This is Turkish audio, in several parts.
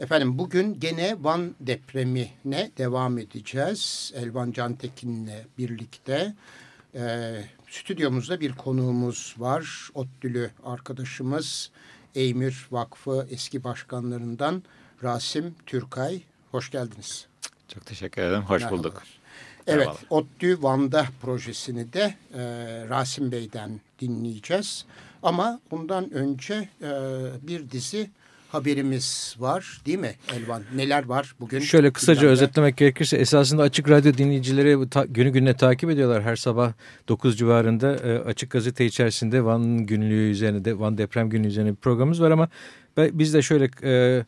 Efendim bugün gene Van depremine devam edeceğiz. Elvan Cantekin'le birlikte. Ee, stüdyomuzda bir konuğumuz var. ODTÜ'lü arkadaşımız Eymir Vakfı eski başkanlarından Rasim Türkay. Hoş geldiniz. Çok teşekkür ederim. Hoş Merhabalar. bulduk. Evet, Merhabalar. ODTÜ Van'da projesini de e, Rasim Bey'den dinleyeceğiz. Ama bundan önce e, bir dizi haberimiz var değil mi Elvan? Neler var bugün? Şöyle kısaca gündemde? özetlemek gerekirse esasında Açık Radyo dinleyicileri ta, günü gününe takip ediyorlar. Her sabah 9 civarında e, Açık Gazete içerisinde Van günlüğü üzerine de Van deprem günlüğü üzerine bir programımız var ama biz de şöyle e,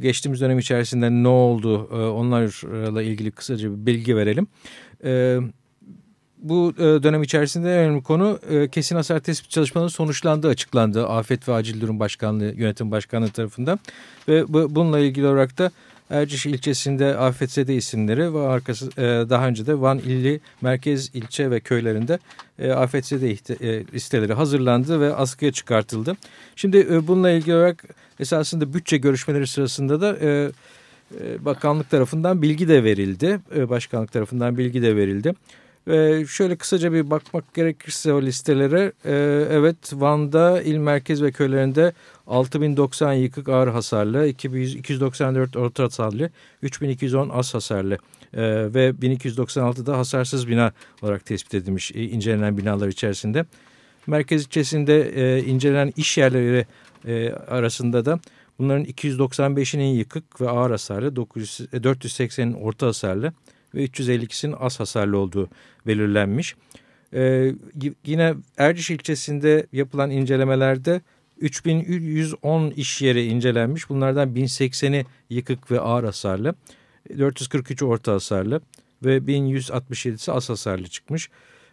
geçtiğimiz dönem içerisinde ne oldu e, onlarla ilgili kısaca bir bilgi verelim. E, bu e, dönem içerisinde en önemli konu e, kesin hasar tespit çalışmalarının sonuçlandığı açıklandı. Afet ve Acil Durum Başkanlığı, Yönetim Başkanlığı tarafından. Ve bu, bununla ilgili olarak da Erciş ilçesinde afetzede isimleri ve arkası e, daha önce de Van illi merkez ilçe ve köylerinde e, afetzede listeleri hazırlandı ve askıya çıkartıldı. Şimdi e, bununla ilgili olarak esasında bütçe görüşmeleri sırasında da bakanlık tarafından bilgi de verildi. Başkanlık tarafından bilgi de verildi. Ve şöyle kısaca bir bakmak gerekirse o listelere e, evet Van'da il merkez ve köylerinde 6090 yıkık ağır hasarlı, 200, 294 orta hasarlı, 3210 az hasarlı e, ve 1296'da hasarsız bina olarak tespit edilmiş e, incelenen binalar içerisinde. Merkez ilçesinde e, incelenen iş yerleri e, arasında da bunların 295'inin yıkık ve ağır hasarlı, 900, e, 480'in orta hasarlı ve 352'sinin az hasarlı olduğu belirlenmiş. Ee, yine Erciş ilçesinde yapılan incelemelerde 3110 iş yeri incelenmiş. Bunlardan 1080'i yıkık ve ağır hasarlı, 443 orta hasarlı ve 1167'si az hasarlı çıkmış.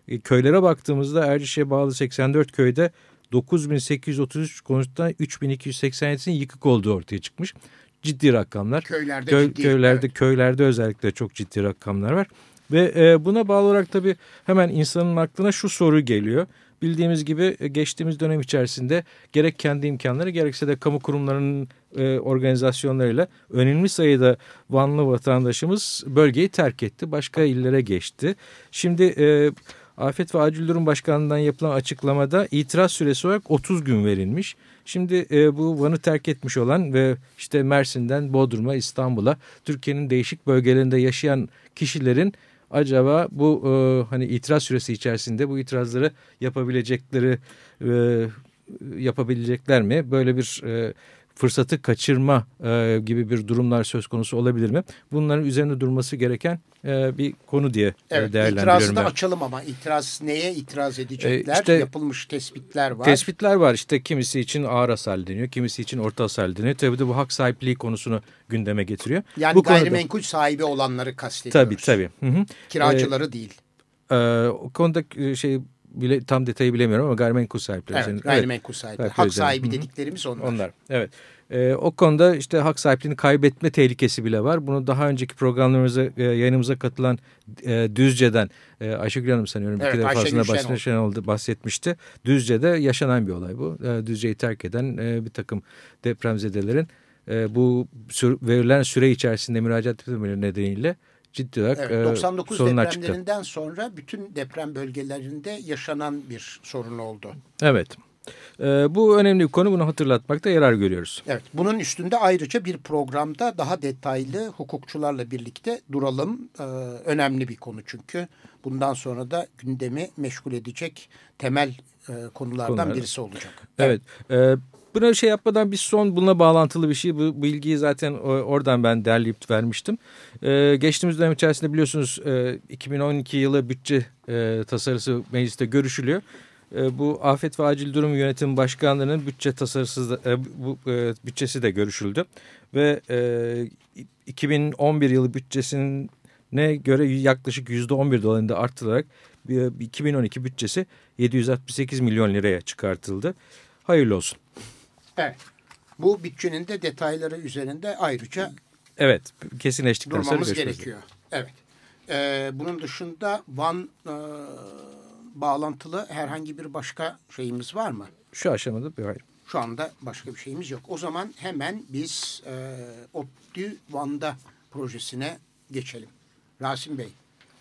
E, köylere baktığımızda Erciş'e bağlı 84 köyde 9833 konuttan 3287'sinin yıkık olduğu ortaya çıkmış ciddi rakamlar. Köylerde Köy, ciddi. köylerde evet. köylerde özellikle çok ciddi rakamlar var. Ve e, buna bağlı olarak tabii hemen insanın aklına şu soru geliyor. Bildiğimiz gibi e, geçtiğimiz dönem içerisinde gerek kendi imkanları gerekse de kamu kurumlarının e, organizasyonlarıyla önemli sayıda Vanlı vatandaşımız bölgeyi terk etti. Başka illere geçti. Şimdi e, Afet ve Acil Durum Başkanlığı'ndan yapılan açıklamada itiraz süresi olarak 30 gün verilmiş. Şimdi e, bu Van'ı terk etmiş olan ve işte Mersin'den Bodrum'a, İstanbul'a, Türkiye'nin değişik bölgelerinde yaşayan kişilerin acaba bu e, hani itiraz süresi içerisinde bu itirazları yapabilecekleri e, yapabilecekler mi? Böyle bir e, fırsatı kaçırma e, gibi bir durumlar söz konusu olabilir mi? Bunların üzerinde durması gereken e, bir konu diye Evet, e, değerlendiriyorum. itirazı da ben. açalım ama itiraz neye itiraz edecekler? E, işte- Yapılmış tespitler var. Tespitler var işte kimisi için ağır hasar deniyor, kimisi için orta hasar deniyor. Tabii de bu hak sahipliği konusunu gündeme getiriyor. yani bu konuda- gayrimenkul sahibi olanları kastediyoruz. Tabii tabii. Hı hı. Kiracıları değil. Ee, o konuda e, şey bile, tam detayı bilemiyorum ama gayrimenkul sahipleri. Evet, gayrimenkul sahibi. Evet, Hak sahibi Hı hı. dediklerimiz onlar. Onlar evet. Ee, o konuda işte hak sahipliğini kaybetme tehlikesi bile var. Bunu daha önceki programlarımıza e, yayınımıza katılan e, Düzce'den e, Ayşegül Hanım sanıyorum Evet, bir kere fazla Şenol. bahs- Şenol bahsetmişti. Düzce'de yaşanan bir olay bu. E, Düzce'yi terk eden e, bir takım depremzedelerin e, bu sür, verilen süre içerisinde müracaat etmemeleri nedeniyle ciddi olarak Evet, e, 99 sorunlar çıktı. depremlerinden sonra bütün deprem bölgelerinde yaşanan bir sorun oldu. Evet. E, bu önemli bir konu. Bunu hatırlatmakta yarar görüyoruz. Evet, bunun üstünde ayrıca bir programda daha detaylı hukukçularla birlikte duralım. Ee, önemli bir konu çünkü. Bundan sonra da gündemi meşgul edecek temel e, konulardan Konular. birisi olacak. Evet. e, Buna şey yapmadan bir son bununla bağlantılı bir şey. Bu bilgiyi zaten oradan ben derleyip vermiştim. Ee, geçtiğimiz dönem içerisinde biliyorsunuz e, 2012 yılı bütçe e, tasarısı mecliste görüşülüyor. E, bu Afet ve Acil Durum Yönetimi Başkanlığı'nın bütçe tasarısı e, bu, e, bütçesi de görüşüldü. Ve e, 2011 yılı bütçesine göre yaklaşık %11 dolayında artılarak 2012 bütçesi 768 milyon liraya çıkartıldı. Hayırlı olsun. Evet. Bu bütçenin de detayları üzerinde ayrıca evet kesinleştikten sonra gerekiyor. Evet. Ee, bunun dışında Van e, bağlantılı herhangi bir başka şeyimiz var mı? Şu aşamada bir hayır. Şu anda başka bir şeyimiz yok. O zaman hemen biz e, ODTÜ Van'da projesine geçelim. Rasim Bey,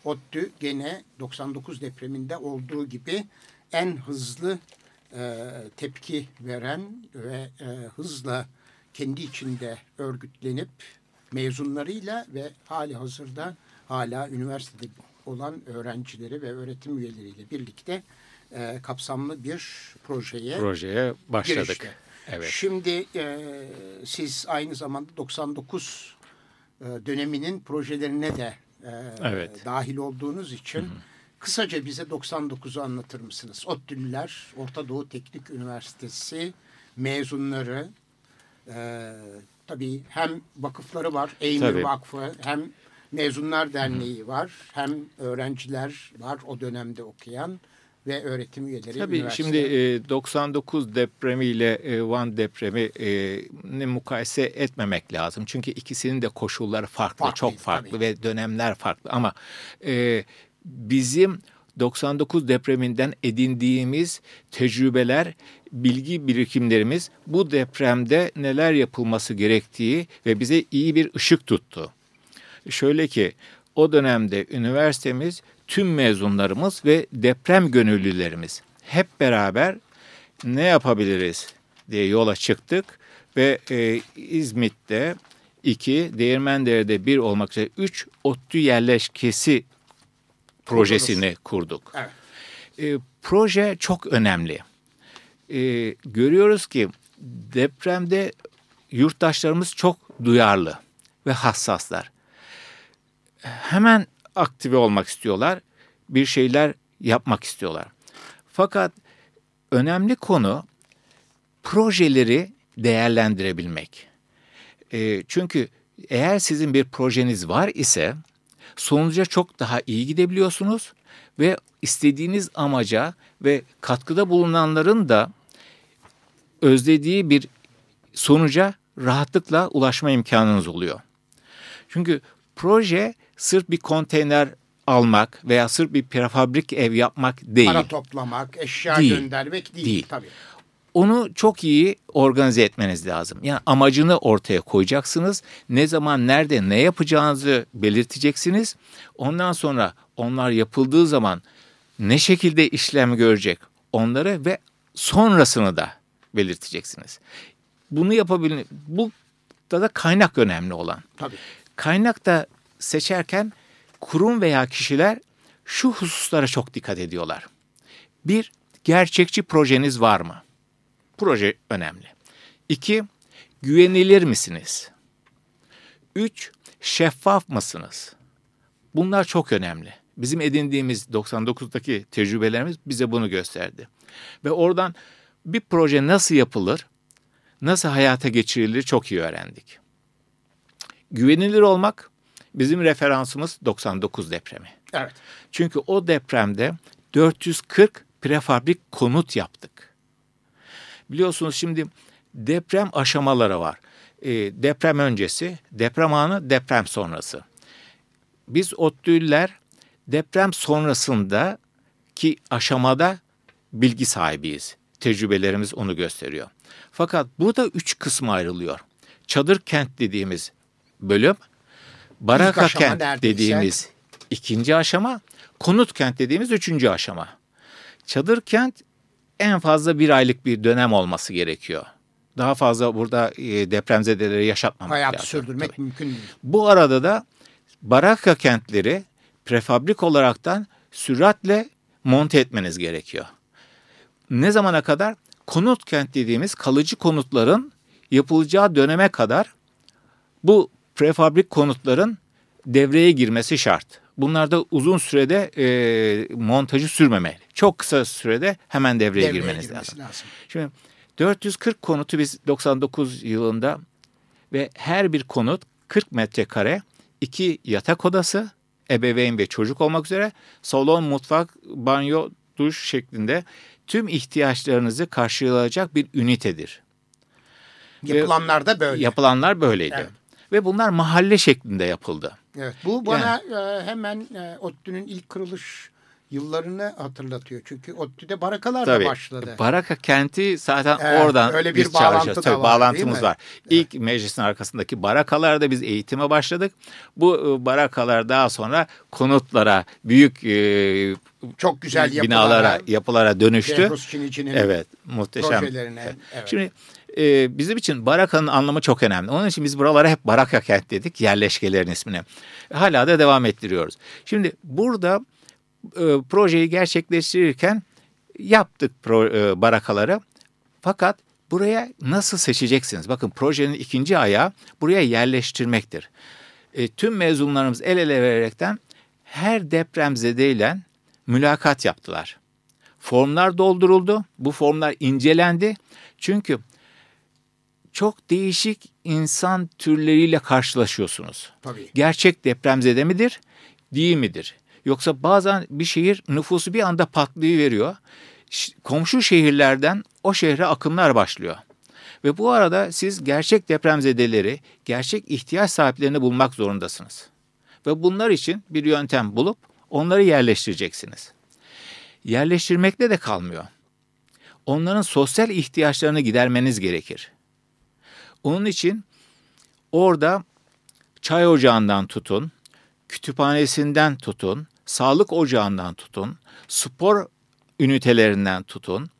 ODTÜ gene 99 depreminde olduğu gibi en hızlı e, tepki veren ve e, hızla kendi içinde örgütlenip mezunlarıyla ve hali hazırda hala üniversitede olan öğrencileri ve öğretim üyeleriyle birlikte e, kapsamlı bir projeye projeye başladık. Girişti. Evet. Şimdi e, siz aynı zamanda 99 e, döneminin projelerine de e, evet. dahil olduğunuz için hı hı. Kısaca bize 99'u anlatır mısınız? ODTÜ'lüler, Orta Doğu Teknik Üniversitesi mezunları e, tabii hem vakıfları var, Eymir Vakfı hem Mezunlar Derneği var. Hem öğrenciler var o dönemde okuyan ve öğretim üyeleri. Tabii şimdi e, 99 depremiyle e, Van depremi e, mukayese etmemek lazım. Çünkü ikisinin de koşulları farklı, farklı çok farklı tabii. ve dönemler farklı. Ama e, bizim 99 depreminden edindiğimiz tecrübeler, bilgi birikimlerimiz bu depremde neler yapılması gerektiği ve bize iyi bir ışık tuttu. Şöyle ki o dönemde üniversitemiz tüm mezunlarımız ve deprem gönüllülerimiz hep beraber ne yapabiliriz diye yola çıktık ve e, İzmit'te iki, Değirmendere'de bir olmak üzere üç ODTÜ yerleşkesi projesini kurduk. Evet. E, proje çok önemli. E, görüyoruz ki depremde yurttaşlarımız çok duyarlı ve hassaslar hemen aktive olmak istiyorlar. Bir şeyler yapmak istiyorlar. Fakat önemli konu projeleri değerlendirebilmek. E, çünkü eğer sizin bir projeniz var ise sonuca çok daha iyi gidebiliyorsunuz ve istediğiniz amaca ve katkıda bulunanların da özlediği bir sonuca rahatlıkla ulaşma imkanınız oluyor. Çünkü proje sırf bir konteyner almak veya sırf bir prefabrik ev yapmak değil. Para toplamak, eşya değil. göndermek değil, değil. tabii. Onu çok iyi organize etmeniz lazım. Yani amacını ortaya koyacaksınız. Ne zaman, nerede, ne yapacağınızı belirteceksiniz. Ondan sonra onlar yapıldığı zaman ne şekilde işlem görecek onları ve sonrasını da belirteceksiniz. Bunu yapabilin. Bu da da kaynak önemli olan. Tabii. Kaynak da seçerken kurum veya kişiler şu hususlara çok dikkat ediyorlar. Bir, gerçekçi projeniz var mı? Proje önemli. İki, güvenilir misiniz? Üç, şeffaf mısınız? Bunlar çok önemli. Bizim edindiğimiz 99'daki tecrübelerimiz bize bunu gösterdi. Ve oradan bir proje nasıl yapılır, nasıl hayata geçirilir çok iyi öğrendik. Güvenilir olmak, Bizim referansımız 99 depremi. Evet. Çünkü o depremde 440 prefabrik konut yaptık. Biliyorsunuz şimdi deprem aşamaları var. E, deprem öncesi, deprem anı, deprem sonrası. Biz ODTÜ'lüler deprem sonrasında ki aşamada bilgi sahibiyiz. Tecrübelerimiz onu gösteriyor. Fakat burada üç kısma ayrılıyor. Çadır kent dediğimiz bölüm Baraka kent dediğimiz ikinci aşama, konut kent dediğimiz üçüncü aşama. Çadır kent en fazla bir aylık bir dönem olması gerekiyor. Daha fazla burada e, depremzedeleri yaşatmamak Hayatı lazım. sürdürmek Tabii. mümkün değil. Bu arada da baraka kentleri prefabrik olaraktan süratle monte etmeniz gerekiyor. Ne zamana kadar? konut kent dediğimiz kalıcı konutların yapılacağı döneme kadar bu prefabrik konutların devreye girmesi şart. Bunlar da uzun sürede e, montajı sürmemeli. Çok kısa sürede hemen devreye, devreye girmeniz lazım. lazım. Şimdi 440 konutu biz 99 yılında ve her bir konut 40 metrekare, iki yatak odası, ebeveyn ve çocuk olmak üzere salon, mutfak, banyo, duş şeklinde tüm ihtiyaçlarınızı karşılayacak bir ünitedir. Yapılanlar da böyle. Yapılanlar böyleydi. Evet. Ve bunlar mahalle şeklinde yapıldı. Evet. Bu bana yani, e, hemen e, ODTÜ'nün ilk kırılış yıllarını hatırlatıyor. Çünkü ODTÜ'de barakalar Tabii, da başladı. Baraka kenti zaten evet, oradan öyle bir biz bağlantı Tabii, var, bağlantımız var. İlk evet. meclisin arkasındaki barakalarda biz eğitime başladık. Bu e, barakalar daha sonra konutlara, büyük e, çok güzel binalara, yapılara, yapılara dönüştü. Behruz evet, muhteşem. Evet. Şimdi e, bizim için barakanın anlamı çok önemli. Onun için biz buralara hep baraka kent dedik yerleşkelerin ismini. Hala da devam ettiriyoruz. Şimdi burada e, projeyi gerçekleştirirken yaptık pro, e, barakaları. Fakat buraya nasıl seçeceksiniz? Bakın projenin ikinci ayağı buraya yerleştirmektir. E, tüm mezunlarımız el ele vererekten her depremzedeyle mülakat yaptılar. Formlar dolduruldu. Bu formlar incelendi. Çünkü çok değişik insan türleriyle karşılaşıyorsunuz. Tabii. Gerçek depremzede midir, değil midir? Yoksa bazen bir şehir nüfusu bir anda patlayıveriyor. Komşu şehirlerden o şehre akımlar başlıyor. Ve bu arada siz gerçek depremzedeleri, gerçek ihtiyaç sahiplerini bulmak zorundasınız. Ve bunlar için bir yöntem bulup onları yerleştireceksiniz. Yerleştirmekle de kalmıyor. Onların sosyal ihtiyaçlarını gidermeniz gerekir. Onun için orada çay ocağından tutun, kütüphanesinden tutun, sağlık ocağından tutun, spor ünitelerinden tutun,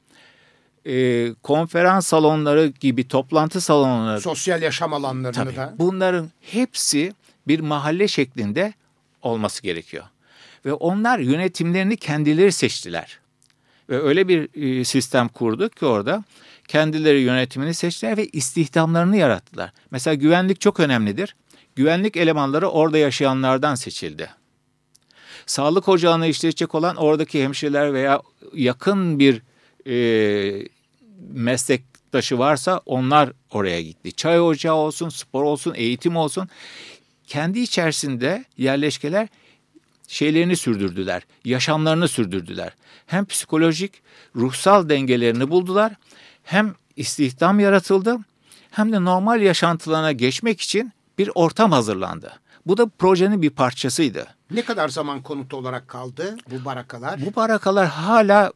e, konferans salonları gibi toplantı salonları. Sosyal yaşam alanlarını tabii, da. Bunların hepsi bir mahalle şeklinde olması gerekiyor. Ve onlar yönetimlerini kendileri seçtiler. Ve öyle bir e, sistem kurduk ki orada kendileri yönetimini seçtiler ve istihdamlarını yarattılar. Mesela güvenlik çok önemlidir. Güvenlik elemanları orada yaşayanlardan seçildi. Sağlık ocağını işletecek olan oradaki hemşireler veya yakın bir e, meslektaşı varsa onlar oraya gitti. Çay ocağı olsun, spor olsun, eğitim olsun. Kendi içerisinde yerleşkeler şeylerini sürdürdüler, yaşamlarını sürdürdüler. Hem psikolojik, ruhsal dengelerini buldular, hem istihdam yaratıldı, hem de normal yaşantılarına geçmek için bir ortam hazırlandı. Bu da projenin bir parçasıydı. Ne kadar zaman konut olarak kaldı bu barakalar? Bu barakalar hala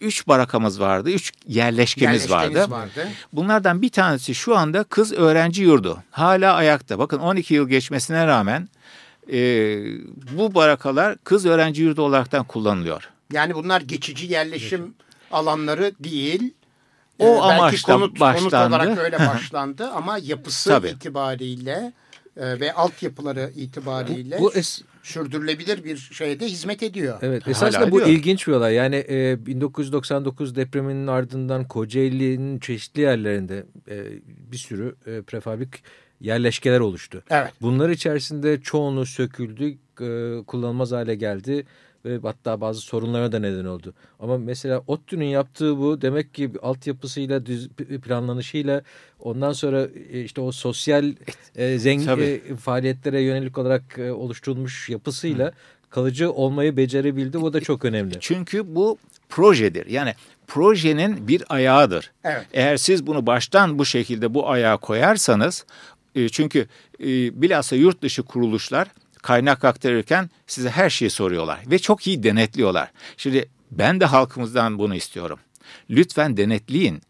üç barakamız vardı, üç yerleşkemiz vardı. vardı. Bunlardan bir tanesi şu anda kız öğrenci yurdu. Hala ayakta. Bakın 12 yıl geçmesine rağmen e, bu barakalar kız öğrenci yurdu olaraktan kullanılıyor. Yani bunlar geçici yerleşim alanları değil. O ee, amaçla konut, başlandı. Konut olarak öyle başlandı ama yapısı Tabii. itibariyle e, ve altyapıları itibariyle bu, bu es sürdürülebilir bir şeyde hizmet ediyor. Evet esasında bu ilginç bir olay. Yani e, 1999 depreminin ardından Kocaeli'nin çeşitli yerlerinde e, bir sürü e, prefabrik yerleşkeler oluştu. Evet. Bunlar içerisinde çoğunu söküldü, e, kullanılmaz hale geldi ve hatta bazı sorunlara da neden oldu. Ama mesela ODTÜ'nün yaptığı bu demek ki altyapısıyla, düz planlanışıyla ondan sonra e, işte o sosyal e, zengin e, faaliyetlere yönelik olarak e, oluşturulmuş yapısıyla Hı. kalıcı olmayı becerebildi. O da çok önemli. Çünkü bu projedir. Yani projenin bir ayağıdır. Evet. Eğer siz bunu baştan bu şekilde bu ayağa koyarsanız e, çünkü e, bilhassa yurt dışı kuruluşlar kaynak aktarırken size her şeyi soruyorlar ve çok iyi denetliyorlar. Şimdi ben de halkımızdan bunu istiyorum. Lütfen denetleyin.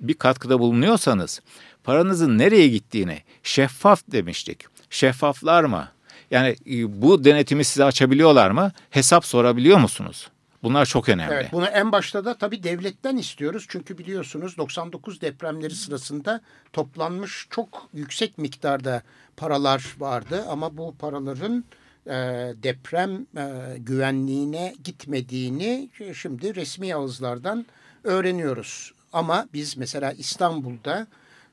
Bir katkıda bulunuyorsanız paranızın nereye gittiğini şeffaf demiştik. Şeffaflar mı? Yani e, bu denetimi size açabiliyorlar mı? Hesap sorabiliyor musunuz? Bunlar çok önemli. Evet, bunu en başta da tabii devletten istiyoruz. Çünkü biliyorsunuz 99 depremleri sırasında toplanmış çok yüksek miktarda paralar vardı. Ama bu paraların e, deprem e, güvenliğine gitmediğini şimdi resmi ağızlardan öğreniyoruz. ama biz mesela İstanbul'da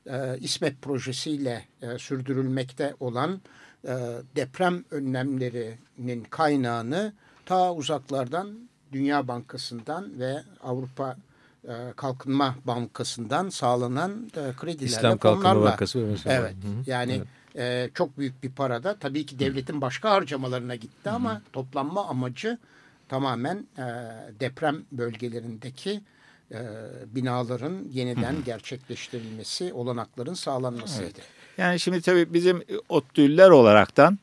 e, İSMET projesiyle e, sürdürülmekte olan e, deprem önlemlerinin kaynağını ta uzaklardan Dünya Bankası'ndan ve Avrupa e, Kalkınma Bankası'ndan sağlanan e, kredilerle İslam Kalkınma fonlarla. Bankası mesela. Evet. Yani evet. E, çok büyük bir parada tabii ki devletin başka harcamalarına gitti ama toplanma amacı tamamen e, deprem bölgelerindeki e, binaların yeniden gerçekleştirilmesi, olanakların sağlanmasıydı. Evet. Yani şimdi tabii bizim ODTÜ'lüler olaraktan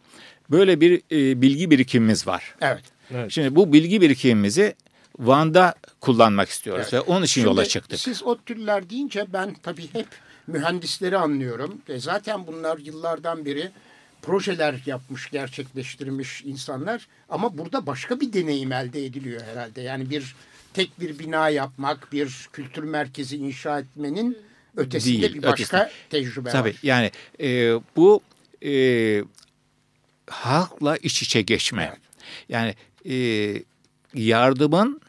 böyle bir e, bilgi birikimimiz var. Evet. Evet. Şimdi bu bilgi birikimimizi Van'da kullanmak istiyoruz evet. ve onun için Şimdi yola çıktık. Siz ODTÜ'lüler deyince ben tabii hep mühendisleri anlıyorum. E zaten bunlar yıllardan beri projeler yapmış, gerçekleştirmiş insanlar. Ama burada başka bir deneyim elde ediliyor herhalde. Yani bir tek bir bina yapmak, bir kültür merkezi inşa etmenin ötesinde Değil, bir başka ötesinde. tecrübe Tabii, var. yani e, bu e, halkla iç içe geçme. Evet. Yani e, yardımın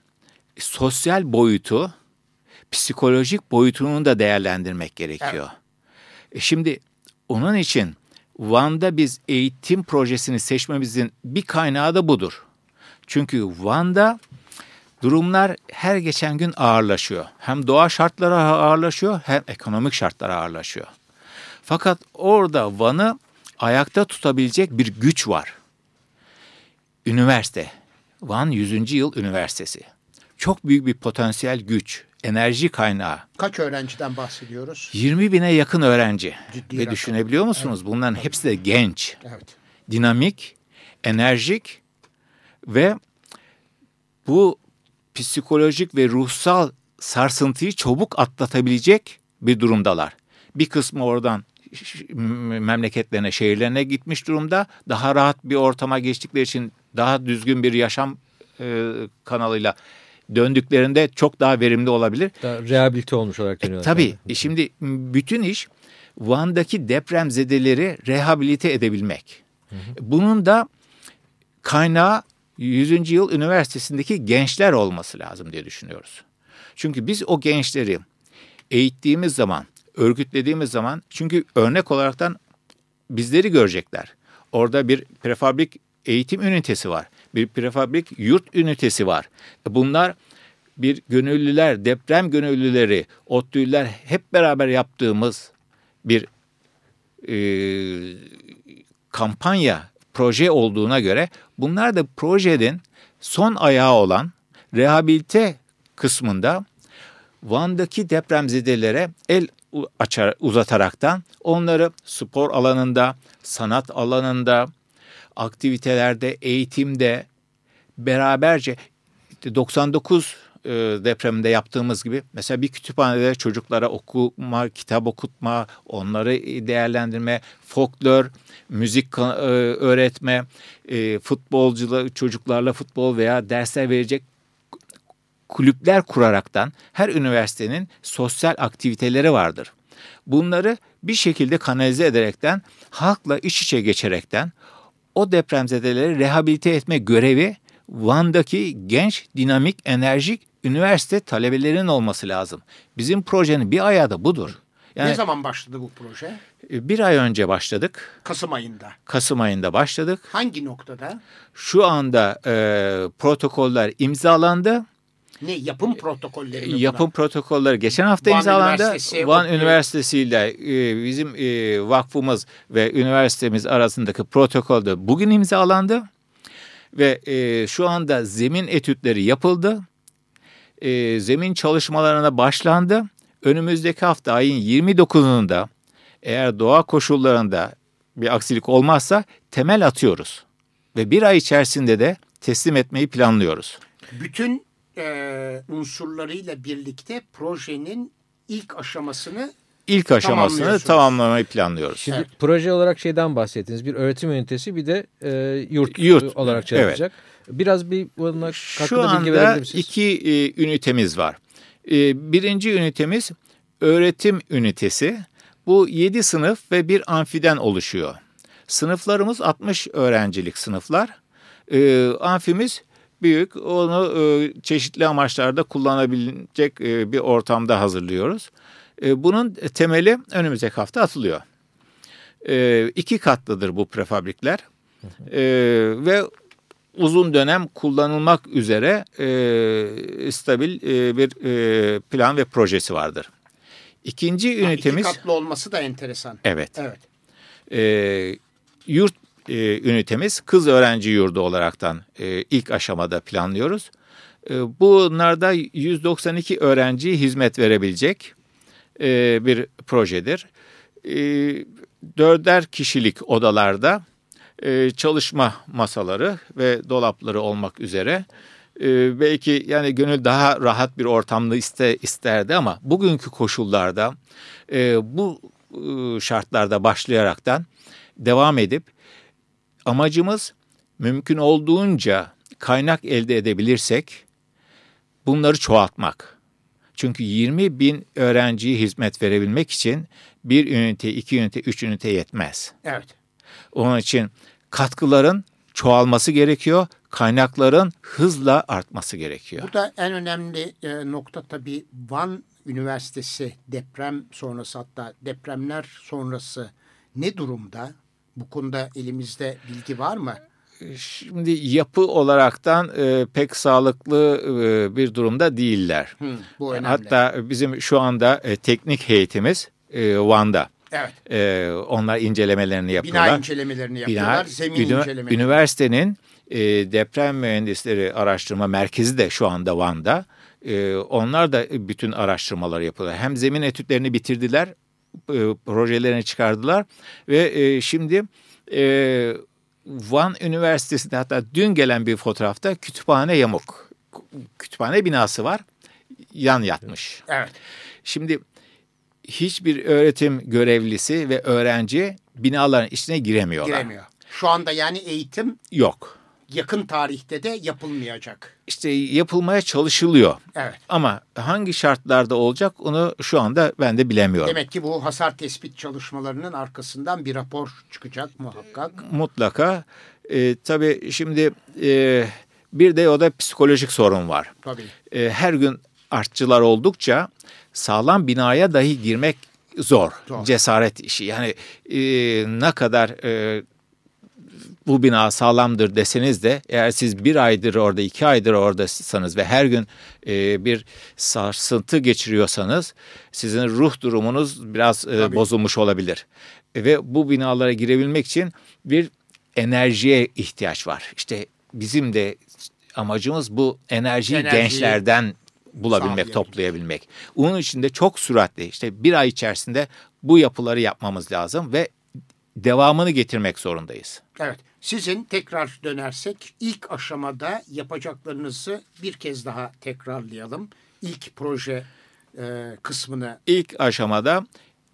sosyal boyutu, psikolojik boyutunu da değerlendirmek gerekiyor. Evet. E şimdi onun için Van'da biz eğitim projesini seçmemizin bir kaynağı da budur. Çünkü Van'da durumlar her geçen gün ağırlaşıyor. Hem doğa şartları ağırlaşıyor hem ekonomik şartlar ağırlaşıyor. Fakat orada Van'ı ayakta tutabilecek bir güç var. Üniversite. Van 100. Yıl Üniversitesi. Çok büyük bir potansiyel güç, enerji kaynağı. Kaç öğrenciden bahsediyoruz? 20 bine yakın öğrenci. Ciddi Ve rakam. düşünebiliyor musunuz? Evet. Bunların hepsi de genç, evet. dinamik, enerjik ve bu psikolojik ve ruhsal sarsıntıyı çabuk atlatabilecek bir durumdalar. Bir kısmı oradan memleketlerine, şehirlerine gitmiş durumda. Daha rahat bir ortama geçtikleri için daha düzgün bir yaşam e, kanalıyla döndüklerinde çok daha verimli olabilir. Daha rehabilite olmuş olarak dönüyorlar. E, tabii. E, şimdi bütün iş Van'daki depremzedeleri rehabilite edebilmek. Hı hı. Bunun da kaynağı 100. Yıl Üniversitesi'ndeki gençler olması lazım diye düşünüyoruz. Çünkü biz o gençleri eğittiğimiz zaman, örgütlediğimiz zaman çünkü örnek olaraktan bizleri görecekler. Orada bir prefabrik eğitim ünitesi var. Bir prefabrik yurt ünitesi var. Bunlar bir gönüllüler, deprem gönüllüleri, ODTÜ'lüler hep beraber yaptığımız bir e, kampanya, proje olduğuna göre bunlar da projenin son ayağı olan rehabilite kısmında Van'daki depremzedelere el açar, uzataraktan onları spor alanında, sanat alanında, aktivitelerde, eğitimde beraberce 99 e, depreminde yaptığımız gibi mesela bir kütüphanede çocuklara okuma, kitap okutma, onları değerlendirme, folklor, müzik e, öğretme, e, futbolcular çocuklarla futbol veya dersler verecek kulüpler kuraraktan her üniversitenin sosyal aktiviteleri vardır. Bunları bir şekilde kanalize ederekten halkla iç içe geçerekten o depremzedeleri rehabilite etme görevi Van'daki genç, dinamik, enerjik üniversite talebelerinin olması lazım. Bizim projenin bir ayağı da budur. Yani, ne zaman başladı bu proje? E, bir ay önce başladık. Kasım ayında. Kasım ayında başladık. Hangi noktada? Şu anda e, protokoller imzalandı. Ne yapım protokolleri mi Yapım protokolleri geçen hafta Van imzalandı. Üniversitesi, Van. Üniversitesi ile e, bizim e, vakfımız ve üniversitemiz arasındaki protokolde bugün imzalandı. Ve e, şu anda zemin etütleri yapıldı. E, zemin çalışmalarına başlandı. Önümüzdeki hafta ayın 29'unda eğer doğa koşullarında bir aksilik olmazsa temel atıyoruz. Ve bir ay içerisinde de teslim etmeyi planlıyoruz. Bütün e, unsurlarıyla birlikte projenin ilk aşamasını ilk aşamasını tamamlamayı planlıyoruz. Şimdi evet. proje olarak şeyden bahsettiniz. Bir öğretim ünitesi bir de e, yurt, yurt olarak çalışacak. Evet. Biraz bir buna Şu anda iki e, ünitemiz var. E, birinci ünitemiz öğretim ünitesi. Bu 7 sınıf ve bir amfiden oluşuyor. Sınıflarımız 60 öğrencilik sınıflar. E, amfimiz büyük. Onu e, çeşitli amaçlarda kullanabilecek e, bir ortamda hazırlıyoruz. E, bunun temeli önümüzdeki hafta atılıyor. E, iki katlıdır bu prefabrikler. E, ve uzun dönem kullanılmak üzere e, stabil e, bir e, plan ve projesi vardır. İkinci ha, ünitemiz... İki katlı olması da enteresan. Evet. Evet. E, yurt e, ünitemiz kız öğrenci yurdu olaraktan e, ilk aşamada planlıyoruz. E, bunlarda 192 öğrenciye hizmet verebilecek e, bir projedir. E, dörder kişilik odalarda e, çalışma masaları ve dolapları olmak üzere e, belki yani gönül daha rahat bir ortamda iste, isterdi ama bugünkü koşullarda e, bu e, şartlarda başlayaraktan devam edip amacımız mümkün olduğunca kaynak elde edebilirsek bunları çoğaltmak. Çünkü 20 bin öğrenciye hizmet verebilmek için bir ünite, iki ünite, üç ünite yetmez. Evet. Onun için katkıların çoğalması gerekiyor. Kaynakların hızla artması gerekiyor. Burada en önemli e, nokta tabii Van Üniversitesi deprem sonrası hatta depremler sonrası ne durumda? Bu konuda elimizde bilgi var mı? Şimdi yapı olaraktan e, pek sağlıklı e, bir durumda değiller. Hı, bu önemli. Hatta bizim şu anda e, teknik heyetimiz e, Van'da. Evet. E, onlar incelemelerini yapıyorlar. Bina incelemelerini yapıyorlar. Bina, Zemin ünü, incelemelerini. Üniversitenin e, deprem mühendisleri araştırma merkezi de şu anda Van'da. E, onlar da bütün araştırmaları yapıyorlar. Hem zemin etütlerini bitirdiler, e, projelerini çıkardılar ve e, şimdi e, Van Üniversitesi'nde hatta dün gelen bir fotoğrafta kütüphane yamuk. Kütüphane binası var. Yan yatmış. Evet. Şimdi hiçbir öğretim görevlisi ve öğrenci binaların içine giremiyorlar. Giremiyor. Şu anda yani eğitim yok. Yakın tarihte de yapılmayacak. İşte yapılmaya çalışılıyor. Evet. Ama hangi şartlarda olacak onu şu anda ben de bilemiyorum. Demek ki bu hasar tespit çalışmalarının arkasından bir rapor çıkacak muhakkak. Mutlaka. Ee, tabii şimdi e, bir de o da psikolojik sorun var. Tabii. Ee, her gün artçılar oldukça sağlam binaya dahi girmek zor. zor. Cesaret işi. Yani e, ne kadar e, bu bina sağlamdır deseniz de eğer siz bir aydır orada iki aydır oradasınız ve her gün e, bir sarsıntı geçiriyorsanız sizin ruh durumunuz biraz e, bozulmuş olabilir. Ve bu binalara girebilmek için bir enerjiye ihtiyaç var. İşte bizim de amacımız bu enerjiyi, enerjiyi gençlerden bulabilmek, toplayabilmek. Onun için de çok süratli işte bir ay içerisinde bu yapıları yapmamız lazım ve devamını getirmek zorundayız. Evet. Sizin tekrar dönersek ilk aşamada yapacaklarınızı bir kez daha tekrarlayalım. İlk proje e, kısmını. İlk aşamada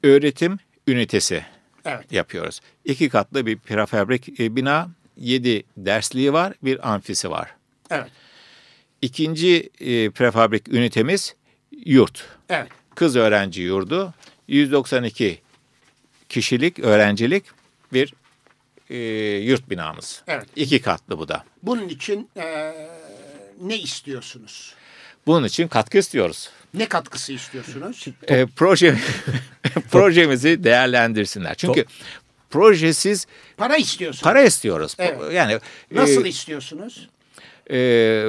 öğretim ünitesi evet. yapıyoruz. İki katlı bir prefabrik e, bina, yedi dersliği var, bir amfisi var. Evet. İkinci e, prefabrik ünitemiz yurt. Evet. Kız öğrenci yurdu. 192 kişilik öğrencilik bir e, yurt binamız. Evet. İki katlı bu da. Bunun için e, ne istiyorsunuz? Bunun için katkı istiyoruz. Ne katkısı istiyorsunuz? E, proje projemizi değerlendirsinler. Çünkü projesiz para istiyorsunuz. Para istiyoruz. Evet. Yani nasıl e, istiyorsunuz? E,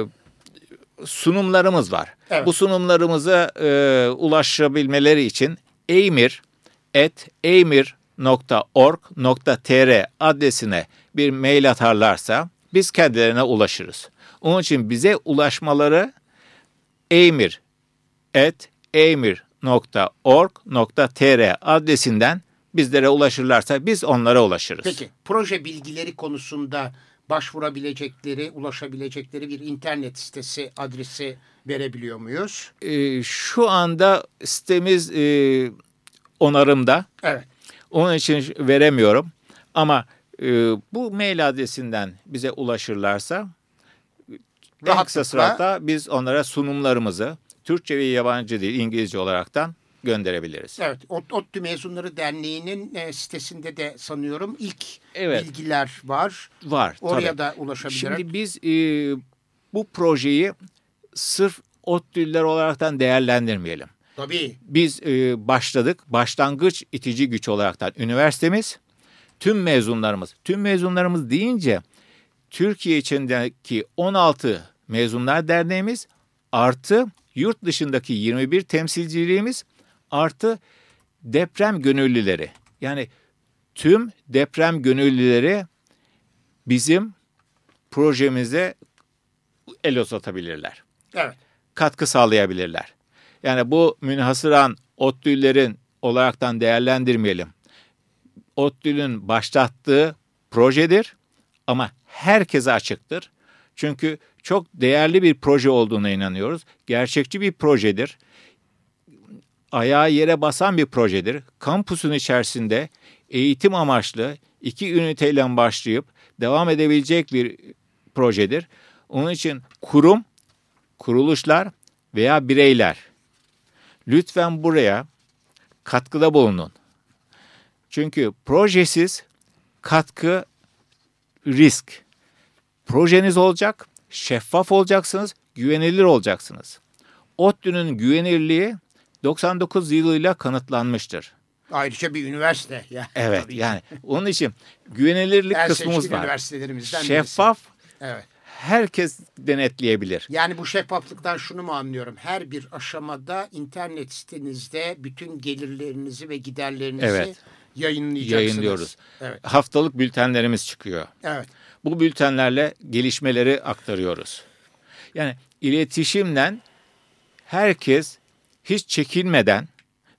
sunumlarımız var. Evet. Bu sunumlarımıza e, ulaşabilmeleri için eymir et eymir.org.tr adresine bir mail atarlarsa biz kendilerine ulaşırız. Onun için bize ulaşmaları eymir et eymir.org.tr adresinden bizlere ulaşırlarsa biz onlara ulaşırız. Peki proje bilgileri konusunda başvurabilecekleri, ulaşabilecekleri bir internet sitesi adresi verebiliyor muyuz? Ee, şu anda sitemiz e, onarımda. Evet. Onun için veremiyorum. Ama e, bu mail adresinden bize ulaşırlarsa Rahatlıkla. en kısa sırada biz onlara sunumlarımızı Türkçe ve yabancı dil İngilizce olaraktan gönderebiliriz. Evet, ODTÜ Mezunları Derneği'nin e, sitesinde de sanıyorum ilk evet. bilgiler var. Var. Oraya tabii. da ulaşabilirler. Şimdi biz e, bu projeyi sırf ODTÜ'lüler olaraktan değerlendirmeyelim. Tabii. Biz e, başladık. Başlangıç itici güç olaraktan üniversitemiz, tüm mezunlarımız. Tüm mezunlarımız deyince Türkiye içindeki 16 mezunlar derneğimiz artı yurt dışındaki 21 temsilciliğimiz artı deprem gönüllüleri. Yani tüm deprem gönüllüleri bizim projemize el uzatabilirler. Evet. Katkı sağlayabilirler. Yani bu münhasıran ODTÜ'lerin olaraktan değerlendirmeyelim. ODTÜ'nün başlattığı projedir ama herkese açıktır. Çünkü çok değerli bir proje olduğuna inanıyoruz. Gerçekçi bir projedir. Ayağı yere basan bir projedir. Kampüsün içerisinde eğitim amaçlı iki üniteyle başlayıp devam edebilecek bir projedir. Onun için kurum, kuruluşlar veya bireyler lütfen buraya katkıda bulunun. Çünkü projesiz katkı risk. Projeniz olacak, şeffaf olacaksınız, güvenilir olacaksınız. ODTÜ'nün güvenirliği 99 yılıyla kanıtlanmıştır. Ayrıca bir üniversite. Yani, evet yani onun için güvenilirlik El kısmımız var. üniversitelerimizden Şeffaf birisi. Evet. Herkes denetleyebilir. Yani bu şeffaflıktan şunu mu anlıyorum? Her bir aşamada internet sitenizde bütün gelirlerinizi ve giderlerinizi Evet. yayınlayacaksınız. Yayınlıyoruz. Evet. Haftalık bültenlerimiz çıkıyor. Evet. Bu bültenlerle gelişmeleri aktarıyoruz. Yani iletişimle herkes hiç çekinmeden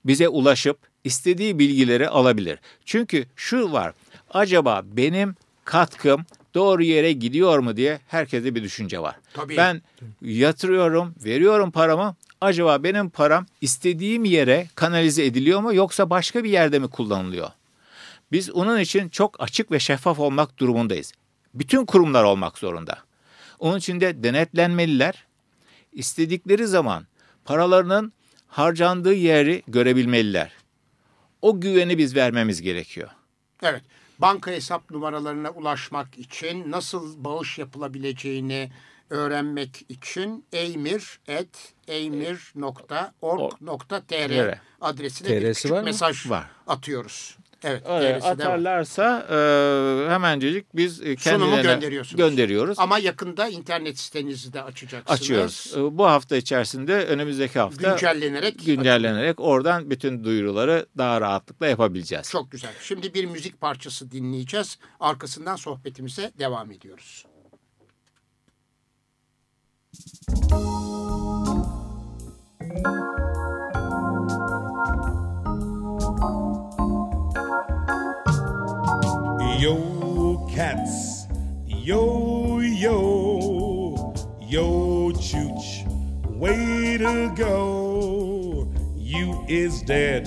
bize ulaşıp istediği bilgileri alabilir. Çünkü şu var. Acaba benim katkım doğru yere gidiyor mu diye herkese bir düşünce var. Tabii. Ben yatırıyorum, veriyorum paramı. Acaba benim param istediğim yere kanalize ediliyor mu yoksa başka bir yerde mi kullanılıyor? Biz onun için çok açık ve şeffaf olmak durumundayız. Bütün kurumlar olmak zorunda. Onun için de denetlenmeliler. İstedikleri zaman paralarının harcandığı yeri görebilmeliler. O güveni biz vermemiz gerekiyor. Evet. Banka hesap numaralarına ulaşmak için nasıl bağış yapılabileceğini öğrenmek için eymir.eymir.org.tr adresine bir küçük var mesaj Var. atıyoruz. Evet. Oraya atarlarsa e, hemencecik biz e, kendilerine gönderiyorsunuz. gönderiyoruz. Ama yakında internet sitenizi de açacaksınız. Açıyoruz. E, Bu hafta içerisinde önümüzdeki hafta Güncellenerek. güncellenerek oradan bütün duyuruları daha rahatlıkla yapabileceğiz. Çok güzel. Şimdi bir müzik parçası dinleyeceğiz. Arkasından sohbetimize devam ediyoruz. Yo, cats. Yo, yo. Yo, chooch. Way to go. You is dead,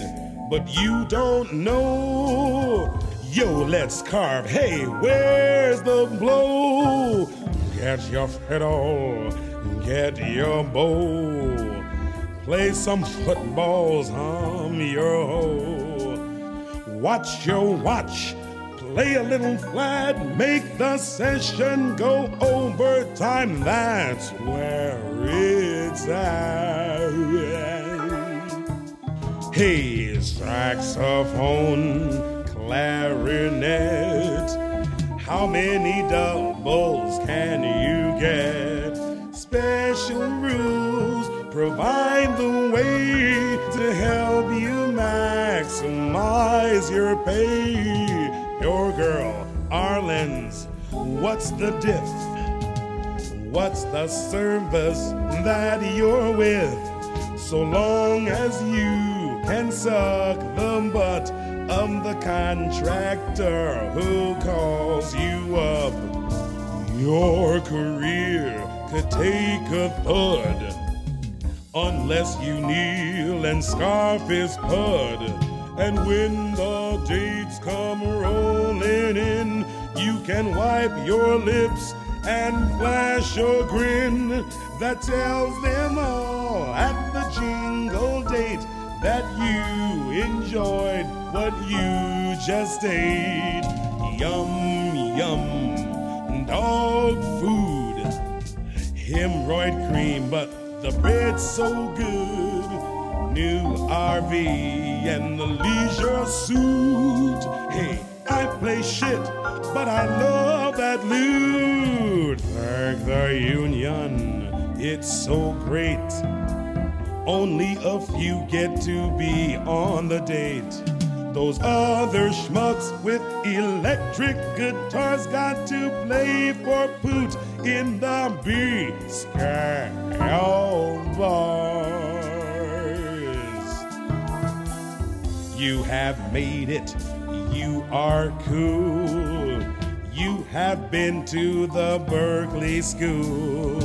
but you don't know. Yo, let's carve. Hey, where's the blow? Get your fiddle. Get your bow. Play some footballs, hum your hoe. Watch your watch, play a little flat, make the session go overtime. That's where it's at. Hey, saxophone, clarinet. How many doubles can you get? Special rules provide the way to help you maximize your pay. Your girl, Arlen's, what's the diff? What's the service that you're with? So long as you can suck the butt of the contractor who calls you up, your career could take a thud unless you kneel and scarf his pud. And when the dates come rolling in, you can wipe your lips and flash a grin that tells them all at the jingle date that you enjoyed what you just ate. Yum, yum, dog food hemorrhoid cream, but the bread's so good. New RV and the leisure suit. Hey, I play shit, but I love that loot. Thank the union, it's so great. Only a few get to be on the date. Those other schmucks with electric guitars got to play for Poot in the B Sky You have made it. You are cool. You have been to the Berkeley School.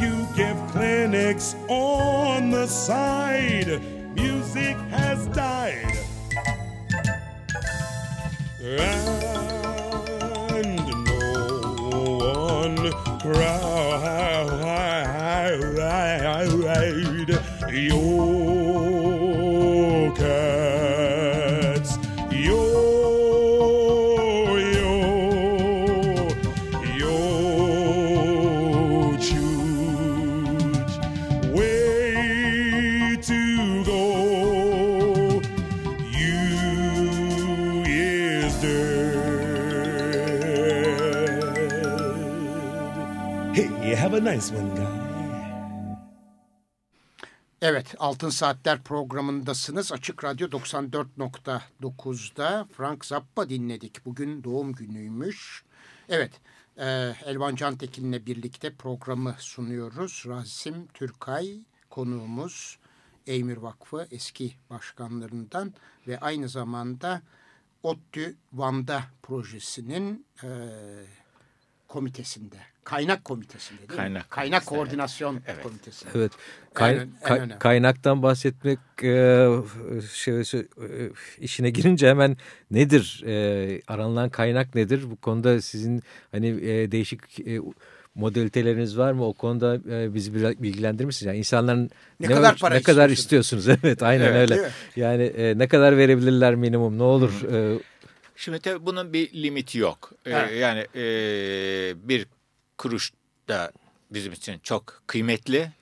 You give clinics on the side. Music has died. And no one cried your Altın Saatler programındasınız. Açık Radyo 94.9'da Frank Zappa dinledik. Bugün doğum günüymüş. Evet, e, Elvan Cantekin'le birlikte programı sunuyoruz. Rasim Türkay konuğumuz. Eymir Vakfı eski başkanlarından ve aynı zamanda ODTÜ Vanda projesinin e, komitesinde, kaynak komitesinde değil mi? Kaynak Kaynak komitesi, Koordinasyon evet. Komitesi'nde. Evet. Kay- En- en önemli. kaynaktan bahsetmek e, şey, şey, e, işine girince hemen nedir? E, aranılan kaynak nedir? Bu konuda sizin hani e, değişik e, modaliteleriniz var mı? O konuda e, bizi biraz bilgilendirir misiniz? Yani insanların Ne kadar para ne kadar istiyorsunuz? istiyorsunuz? Evet, aynen Evet, öyle. mi? Yani e, ne kadar verebilirler minimum? Ne olur? E, Şimdi tabii bunun bir limiti yok. Ee, Evet. yani e, bir kuruş da bizim için çok kıymetli.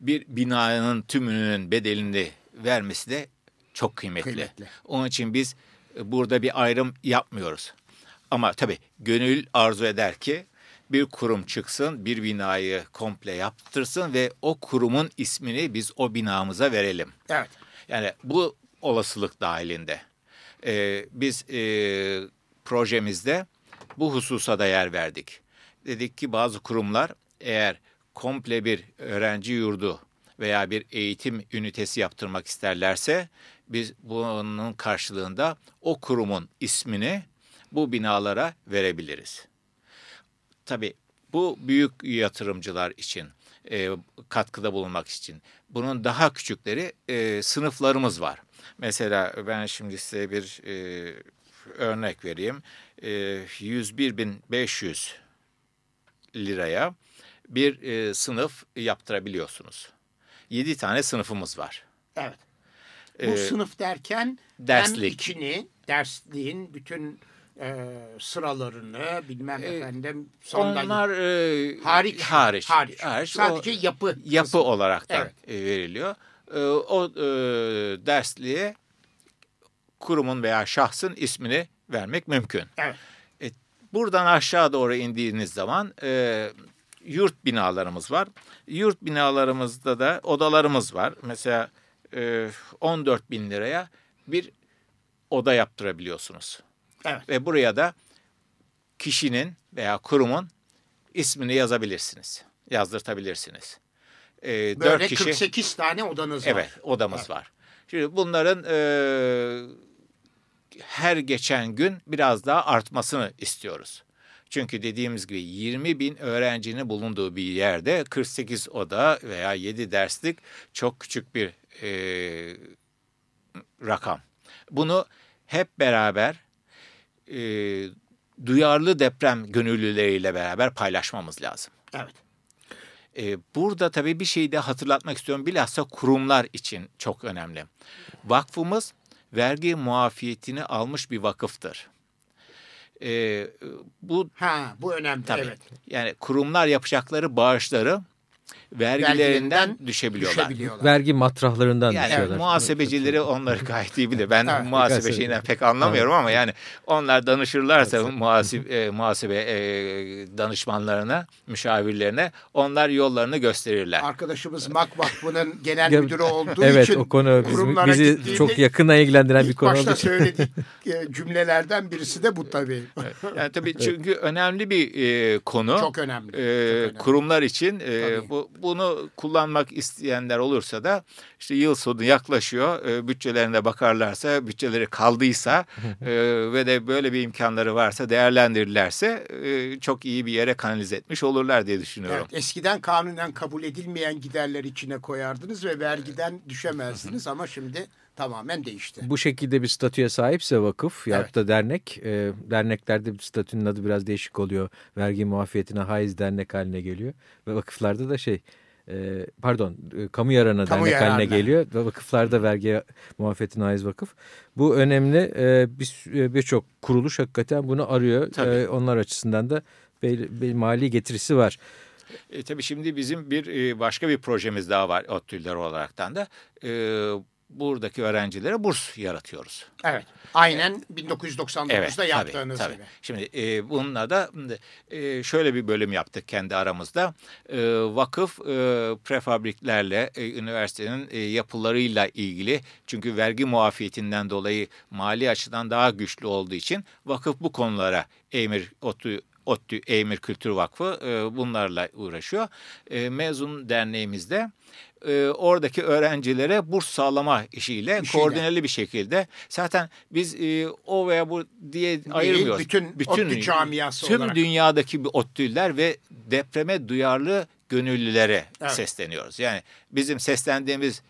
Bir binanın tümünün bedelini vermesi de çok kıymetli. Kıymetli. Onun için biz e, burada bir ayrım yapmıyoruz. Ama tabii gönül arzu eder ki bir kurum çıksın, bir binayı komple yaptırsın ve o kurumun ismini biz o binamıza verelim. Evet. Yani bu olasılık dahilinde. Ee, biz e, projemizde bu hususa da yer verdik. Dedik ki bazı kurumlar eğer komple bir öğrenci yurdu veya bir eğitim ünitesi yaptırmak isterlerse biz bunun karşılığında o kurumun ismini bu binalara verebiliriz. Tabii bu büyük yatırımcılar için e, katkıda bulunmak için. Bunun daha küçükleri e, sınıflarımız var. Mesela ben şimdi size bir e, örnek vereyim. E, 101.500 liraya bir e, sınıf yaptırabiliyorsunuz. 7 tane sınıfımız var. Evet. Bu Ee, sınıf derken hem derslik. içini, dersliğin bütün e, sıralarını bilmem Ee, efendim sandalye Onlar e, hariç, hariç, hariç. hariç. Sadece O- yapı. yapı kısmı. olarak da Evet. e, veriliyor. E, o e, dersliğe kurumun veya şahsın ismini vermek mümkün. Evet. E, buradan aşağı doğru indiğiniz zaman e, yurt binalarımız var. Yurt binalarımızda da odalarımız var. Mesela e, 14 bin liraya bir oda yaptırabiliyorsunuz. Evet. Ve buraya da kişinin veya kurumun ismini yazabilirsiniz. Yazdırtabilirsiniz. E, Böyle dört kişi, 48 tane odanız var. Evet, odamız Evet. var. Şimdi bunların e, her geçen gün biraz daha artmasını istiyoruz. Çünkü dediğimiz gibi 20 bin öğrencinin bulunduğu bir yerde 48 oda veya 7 derslik çok küçük bir e, rakam. Bunu hep beraber e, duyarlı deprem gönüllüleriyle beraber paylaşmamız lazım. Evet. Ee, burada tabii bir şeyi de hatırlatmak istiyorum. Bilhassa kurumlar için çok önemli. Vakfımız vergi muafiyetini almış bir vakıftır. E, bu ha bu önemli. tabii, Evet. Yani kurumlar yapacakları bağışları vergilerinden düşebiliyorlar. Düşebiliyorlar. Vergi matrahlarından Yani düşüyorlar. muhasebecileri onları gayet iyi bilir. Ben Evet. muhasebe şeyinden pek anlamıyorum ama yani onlar danışırlarsa Evet. muhasebe, e, muhasebe e, danışmanlarına, müşavirlerine onlar yollarını gösterirler. Arkadaşımız MAK Vakfı'nın genel müdürü olduğu Evet için o konu bizim, bizi çok yakından ilgilendiren bir konu başta için. söylediği e, cümlelerden birisi de bu tabii. Yani tabii çünkü önemli bir e, konu. Çok önemli. E, çok önemli. kurumlar için e, Tabii. bu bunu kullanmak isteyenler olursa da işte yıl sonu yaklaşıyor e, bütçelerine bakarlarsa bütçeleri kaldıysa e, ve de böyle bir imkanları varsa değerlendirirlerse e, çok iyi bir yere kanalize etmiş olurlar diye düşünüyorum. Evet, eskiden kanunen kabul edilmeyen giderler içine koyardınız ve vergiden düşemezdiniz ama şimdi tamamen değişti. Bu şekilde bir statüye sahipse vakıf ya Evet. da dernek, e, derneklerde statünün adı biraz değişik oluyor. Vergi muafiyetine haiz dernek haline geliyor. Ve vakıflarda da şey, e, pardon, e, kamu yararına Kamu dernek yararına. haline geliyor. Ve vakıflarda vergi muafiyetine haiz vakıf. Bu önemli. E, bir- e, Birçok kuruluş hakikaten bunu arıyor. Tabii. E, onlar açısından da bir, bir mali getirisi var. E, tabii şimdi bizim bir e, başka bir projemiz daha var ODTÜ'ler olaraktan da. E, buradaki öğrencilere burs yaratıyoruz. Evet. Aynen 1999'da tabii, yaptığınız tabii. gibi. Şimdi e, bununla da e, şöyle bir bölüm yaptık kendi aramızda. E, vakıf e, prefabriklerle e, üniversitenin e, yapılarıyla ilgili çünkü vergi muafiyetinden dolayı mali açıdan daha güçlü olduğu için vakıf bu konulara Emir ODTÜ ODTÜ Eymir Kültür Vakfı e, bunlarla uğraşıyor. E, mezun derneğimizde e, oradaki öğrencilere burs sağlama işiyle, İşiyle. koordineli bir şekilde. Zaten biz e, o veya bu diye ayırmıyoruz. bütün ODTÜ camiası tüm olarak. dünyadaki bir ODTÜ'ler ve depreme duyarlı gönüllülere Evet. sesleniyoruz. Yani bizim seslendiğimiz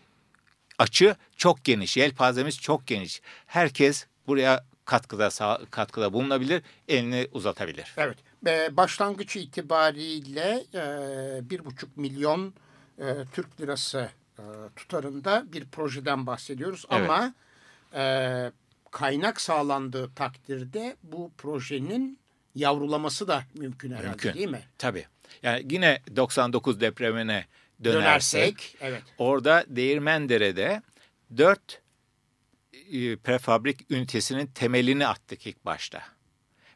açı çok geniş, yelpazemiz çok geniş. Herkes buraya katkıda katkıda bulunabilir, elini uzatabilir. Evet. E, başlangıç itibariyle e, bir buçuk milyon e, Türk lirası e, tutarında bir projeden bahsediyoruz. Evet. Ama kaynak sağlandığı takdirde bu projenin yavrulaması da mümkün herhalde Mümkün. değil mi? Tabii. Yani yine 99 depremine dönersek, evet. orada Değirmendere'de 4 prefabrik ünitesinin temelini attık ilk başta.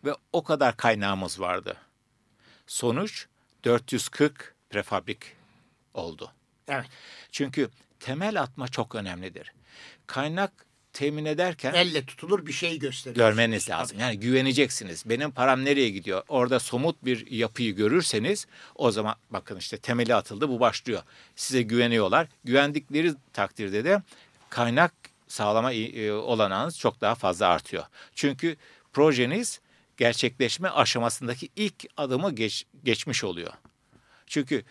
Ve o kadar kaynağımız vardı. Sonuç 440 prefabrik oldu. Evet. Çünkü temel atma çok önemlidir. Kaynak temin ederken Elle tutulur bir şey gösteriyor. görmeniz lazım. Yani güveneceksiniz. Benim param nereye gidiyor? Orada somut bir yapıyı görürseniz o zaman bakın işte temeli atıldı bu başlıyor. Size güveniyorlar. Güvendikleri takdirde de kaynak sağlama e, olanağınız çok daha fazla artıyor. Çünkü projeniz gerçekleşme aşamasındaki ilk adımı geç, geçmiş oluyor. Çünkü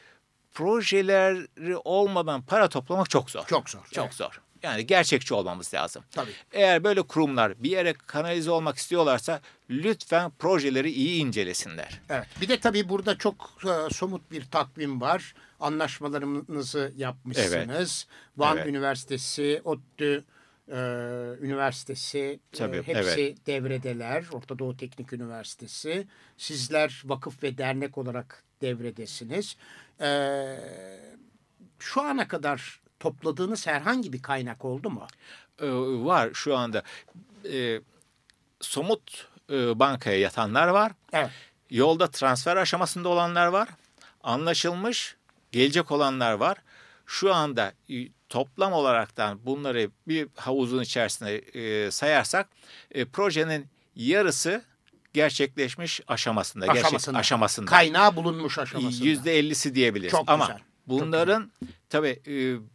projeleri olmadan para toplamak çok zor. Çok zor. Çok evet. zor. Yani gerçekçi olmamız lazım. Tabii. Eğer böyle kurumlar bir yere kanalize olmak istiyorlarsa lütfen projeleri iyi incelesinler. Evet. Bir de tabii burada çok e, somut bir takvim var. Anlaşmalarınızı yapmışsınız. Van Evet. Üniversitesi, ODTÜ e, Üniversitesi e, Tabii, hepsi evet. devredeler. Orta Doğu Teknik Üniversitesi. Sizler vakıf ve dernek olarak devredesiniz. E, şu ana kadar topladığınız herhangi bir kaynak oldu mu? Ee, var şu anda e, somut e, bankaya yatanlar var. Evet. Yolda transfer aşamasında olanlar var. Anlaşılmış gelecek olanlar var. Şu anda e, toplam olaraktan bunları bir havuzun içerisine e, sayarsak e, projenin yarısı gerçekleşmiş aşamasında. Gerçek Aşamasında. aşamasında. Kaynağı bulunmuş aşamasında. Yüzde ellisi diyebiliriz. Çok Ama güzel, çok bunların tabii e,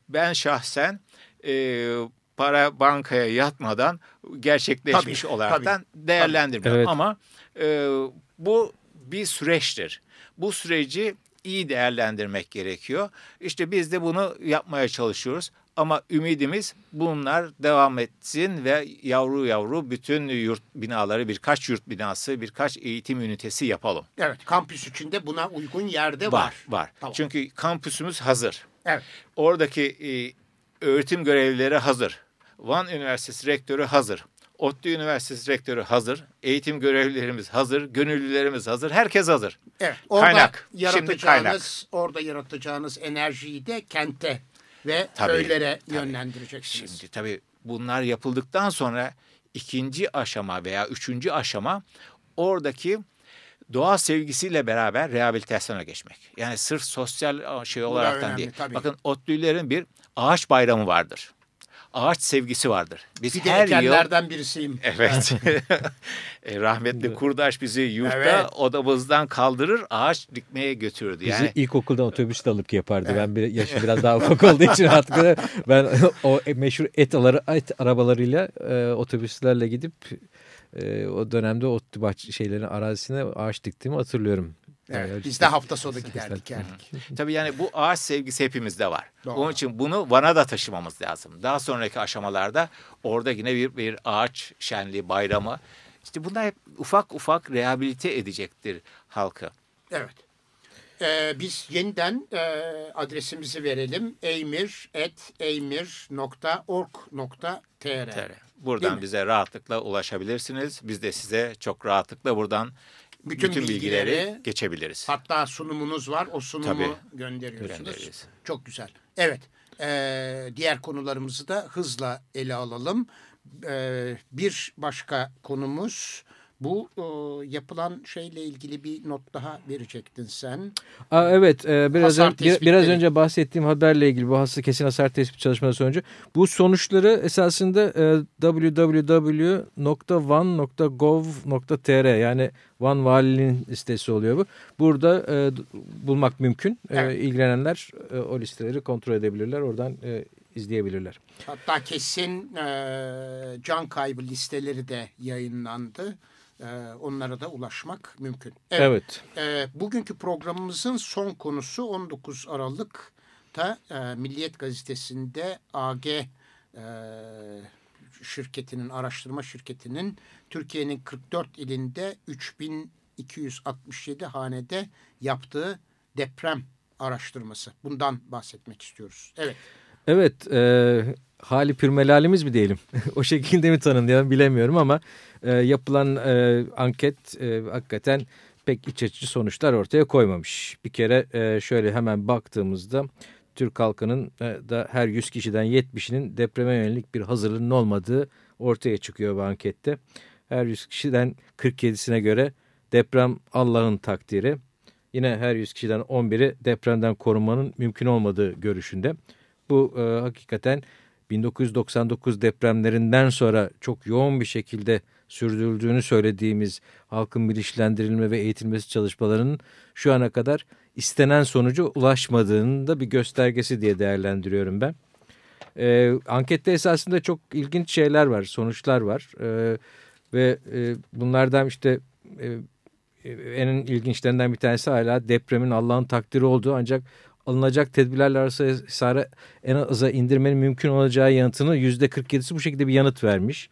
ben şahsen e, para bankaya yatmadan gerçekleşmiş Tabii, olaraktan değerlendirmiyorum. Evet. Ama e, bu bir süreçtir. Bu süreci iyi değerlendirmek gerekiyor. İşte biz de bunu yapmaya çalışıyoruz. Ama ümidimiz bunlar devam etsin ve yavru yavru bütün yurt binaları birkaç yurt binası birkaç eğitim ünitesi yapalım. Evet, kampüs içinde buna uygun yerde var. Var, var. Tamam. Çünkü kampüsümüz hazır. Evet. Oradaki e, öğretim görevlileri hazır. Van Üniversitesi rektörü hazır. ODTÜ Üniversitesi Rektörü hazır, eğitim görevlilerimiz hazır, gönüllülerimiz hazır, herkes hazır. Evet, orada kaynak. yaratacağınız, Şimdi kaynak. orada yaratacağınız enerjiyi de kente ve Tabii, köylere tabii. yönlendireceksiniz. Şimdi tabii bunlar yapıldıktan sonra ikinci aşama veya üçüncü aşama oradaki doğa sevgisiyle beraber rehabilitasyona geçmek. Yani sırf sosyal şey olaraktan önemli, değil. tabii. Bakın ODTÜ'lerin bir ağaç bayramı vardır. Ağaç sevgisi vardır. Biz bir de her yıl birisiyim. Evet. E, Rahmetli Kurdaş bizi yurtta Evet. odamızdan kaldırır, ağaç dikmeye götürürdü. Bizi Yani ilkokuldan otobüsle alıp yapardı. Ben bir yaşım biraz daha ufak olduğu için artık ben o meşhur et, et arabalarıyla e, otobüslerle gidip e, o dönemde o bahçe şeylerin arazisine ağaç diktiğimi hatırlıyorum. Evet, biz de hafta sonu giderdik. Tabii yani bu ağaç sevgisi hepimizde var. Doğru. Onun için bunu Van'a da taşımamız lazım. Daha sonraki aşamalarda orada yine bir, bir ağaç şenliği, bayramı. İşte bunlar hep ufak ufak rehabilite edecektir halkı. Evet. Ee, biz yeniden e, adresimizi verelim. eymir.eymir.org.tr Buradan bize rahatlıkla ulaşabilirsiniz. Biz de size çok rahatlıkla buradan Bütün bütün, bilgileri- bilgileri, geçebiliriz. Hatta sunumunuz var. O sunumu Tabii. gönderiyorsunuz. Göndeririz. Çok güzel. Evet. Ee, diğer konularımızı da hızla ele alalım. Ee, bir başka konumuz bu e, yapılan şeyle ilgili bir not daha verecektin sen. Aa, evet e, biraz, ön- bir- biraz önce bahsettiğim haberle ilgili bu hasta kesin hasar tespit çalışması sonucu bu sonuçları esasında e, www.van.gov.tr yani Van Valiliğin sitesi oluyor bu. Burada e, bulmak mümkün. E, Evet. ilgilenenler e, o listeleri kontrol edebilirler. Oradan e, izleyebilirler. Hatta kesin e, can kaybı listeleri de yayınlandı. E, onlara da ulaşmak mümkün. Evet. E, bugünkü programımızın son konusu 19 Aralık'ta e, Milliyet Gazetesi'nde AG e, şirketinin, araştırma şirketinin Türkiye'nin 44 ilinde 3267 hanede yaptığı deprem araştırması. Bundan bahsetmek istiyoruz. Evet. Evet, e, hali pürmelalimiz mi diyelim? o şekilde mi tanımlayalım bilemiyorum ama e, yapılan e, anket e, hakikaten pek iç açıcı sonuçlar ortaya koymamış. Bir kere e, şöyle hemen baktığımızda Türk halkının e, da her 100 kişiden 70'inin depreme yönelik bir hazırlığının olmadığı ortaya çıkıyor bu ankette. Her 100 kişiden 47'sine göre deprem Allah'ın takdiri. Yine her 100 kişiden 11'i depremden korunmanın mümkün olmadığı görüşünde. Bu e, hakikaten 1999 depremlerinden sonra çok yoğun bir şekilde sürdürüldüğünü söylediğimiz halkın bilinçlendirilme ve eğitilmesi çalışmalarının şu ana kadar istenen sonuca ulaşmadığının da bir göstergesi diye değerlendiriyorum ben. E, ankette esasında çok ilginç şeyler var, sonuçlar var E, ve e, bunlardan işte e, en ilginçlerinden bir tanesi hala depremin Allah'ın takdiri olduğu ancak alınacak tedbirlerle arası hasarı en aza indirmenin mümkün olacağı yanıtını %47'si bu şekilde bir yanıt vermiş.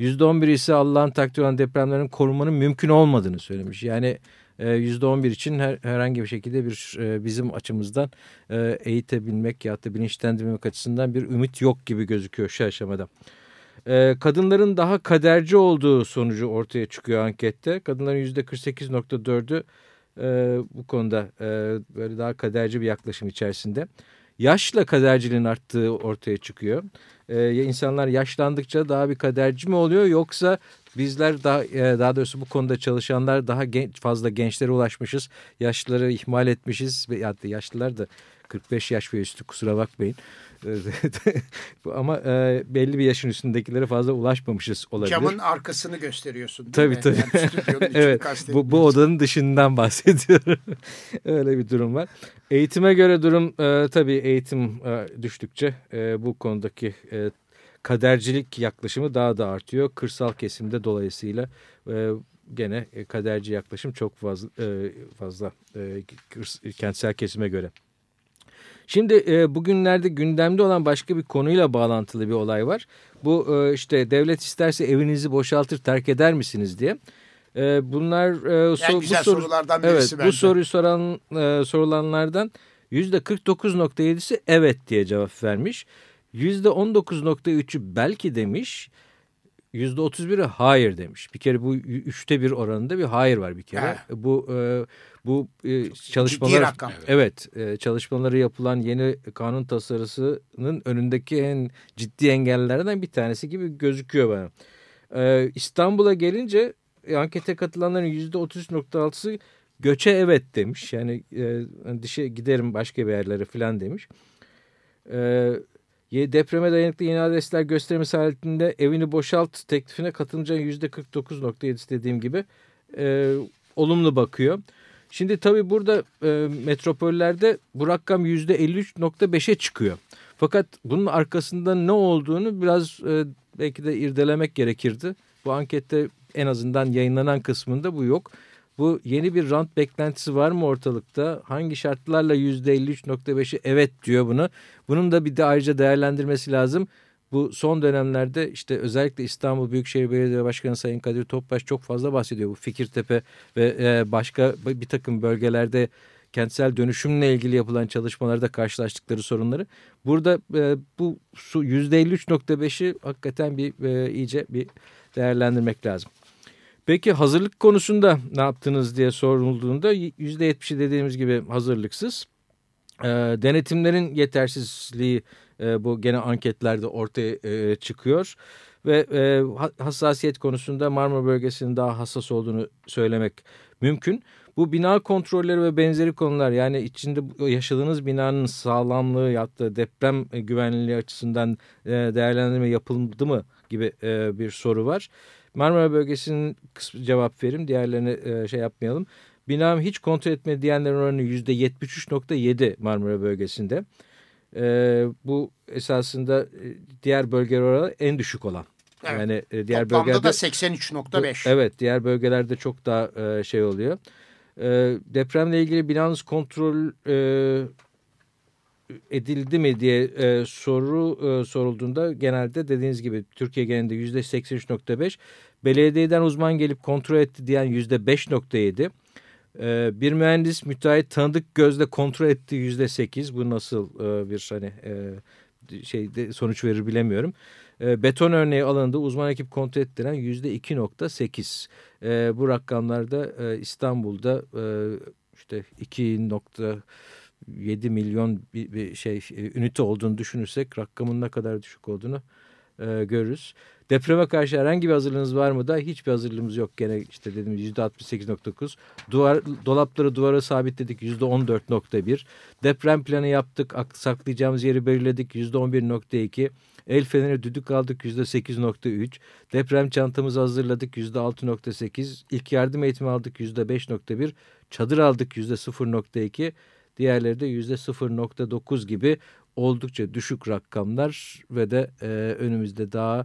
%11 ise Allah'ın takdiri olan depremlerin korunmanın mümkün olmadığını söylemiş. Yani e, %11 için her, herhangi bir şekilde bir e, bizim açımızdan e, eğitebilmek ya da bilinçlendirmek açısından bir ümit yok gibi gözüküyor şu aşamada. E, kadınların daha kaderci olduğu sonucu ortaya çıkıyor ankette. Kadınların %48.4'ü e, bu konuda e, böyle daha kaderci bir yaklaşım içerisinde. Yaşla kaderciliğin arttığı ortaya çıkıyor. E, insanlar yaşlandıkça daha bir kaderci mi oluyor yoksa bizler daha e, daha doğrusu bu konuda çalışanlar daha genç, fazla gençlere ulaşmışız. Yaşlıları ihmal etmişiz hatta yaşlılar da 45 yaş ve üstü kusura bakmayın. Ama e, belli bir yaşın üstündekilere fazla ulaşmamışız olabilir. Camın arkasını gösteriyorsun Tabii mi? tabii. Yani evet, bu, bu odanın dışından bahsediyorum. Öyle bir durum var. Eğitime göre durum e, tabii eğitim e, düştükçe e, bu konudaki e, kadercilik yaklaşımı daha da artıyor. Kırsal kesimde dolayısıyla e, gene e, kaderci yaklaşım çok fazla, e, fazla e, kentsel kesime göre. Şimdi e, bugünlerde gündemde olan başka bir konuyla bağlantılı bir olay var. Bu e, işte devlet isterse evinizi boşaltır terk eder misiniz diye. E, bunlar e, so- En güzel bu soru- sorulardan birisi evet, bence. Bu soruyu soran e, sorulanlardan %49.7'si evet diye cevap vermiş. %19.3'ü belki demiş. %31'i hayır demiş. Bir kere bu üçte bir oranında bir hayır var bir kere. Ha. Bu e, bu e, çalışmalar evet e, çalışmaları yapılan yeni kanun tasarısının önündeki en ciddi engellerden bir tanesi gibi gözüküyor bana. E, İstanbul'a gelince e, ankete katılanların %33.6'sı göçe evet demiş. Yani e, dışa giderim başka bir yerlere falan demiş. E, depreme dayanıklı yeni adresler göstermesi halinde evini boşalt teklifine katılınca %49.7 dediğim gibi e, olumlu bakıyor. Şimdi tabii burada e, metropollerde bu rakam %53.5'e çıkıyor. Fakat bunun arkasında ne olduğunu biraz e, belki de irdelemek gerekirdi. Bu ankette en azından yayınlanan kısmında bu yok. Bu yeni bir rant beklentisi var mı ortalıkta? Hangi şartlarla %53.5'i evet diyor bunu. Bunun da bir de ayrıca değerlendirmesi lazım. Bu son dönemlerde işte özellikle İstanbul Büyükşehir Belediye Başkanı Sayın Kadir Topbaş çok fazla bahsediyor. Bu Fikirtepe ve e, başka bir takım bölgelerde kentsel dönüşümle ilgili yapılan çalışmalarda karşılaştıkları sorunları. Burada e, bu %53.5'i hakikaten bir e, iyice bir değerlendirmek lazım. Peki hazırlık konusunda ne yaptınız diye sorulduğunda %70'i dediğimiz gibi hazırlıksız. E, denetimlerin yetersizliği e, bu gene anketlerde ortaya e, çıkıyor. Ve e, hassasiyet konusunda Marmara bölgesinin daha hassas olduğunu söylemek mümkün. Bu bina kontrolleri ve benzeri konular yani içinde yaşadığınız binanın sağlamlığı yaptığı deprem güvenliği açısından e, değerlendirme yapıldı mı gibi e, bir soru var. Marmara bölgesinin kısmı cevap verim. Diğerlerini e, şey yapmayalım. Binam hiç kontrol etme diyenlerin oranı %73.7 Marmara bölgesinde. E, bu esasında e, diğer bölgeler oranı en düşük olan. Evet. Yani e, diğer Toplamda bölgelerde da 83.5. Evet, diğer bölgelerde çok daha e, şey oluyor. E, depremle ilgili binanız kontrol e, edildi mi diye e, soru e, sorulduğunda genelde dediğiniz gibi Türkiye genelinde yüzde 83.5 belediyeden uzman gelip kontrol etti diyen yüzde 5.7 e, bir mühendis müteahhit tanıdık gözle kontrol etti yüzde 8 bu nasıl e, bir hani e, şey sonuç verir bilemiyorum. E, beton örneği alındı uzman ekip kontrol ettiren yüzde 2.8 e, bu rakamlarda e, İstanbul'da e, işte 2. 7 milyon bir, bir şey e, ünite olduğunu düşünürsek rakamın ne kadar düşük olduğunu e, görürüz. Depreme karşı herhangi bir hazırlığınız var mı da hiçbir hazırlığımız yok. Gene işte dediğimiz %68.9. Duvar, dolapları duvara sabitledik %14.1. Deprem planı yaptık. Saklayacağımız yeri belirledik %11.2. El feneri düdük aldık %8.3. Deprem çantamızı hazırladık %6.8. İlk yardım eğitimi aldık %5.1. Çadır aldık %0.2. Diğerleri de yüzde 0.9 gibi oldukça düşük rakamlar ve de e, önümüzde daha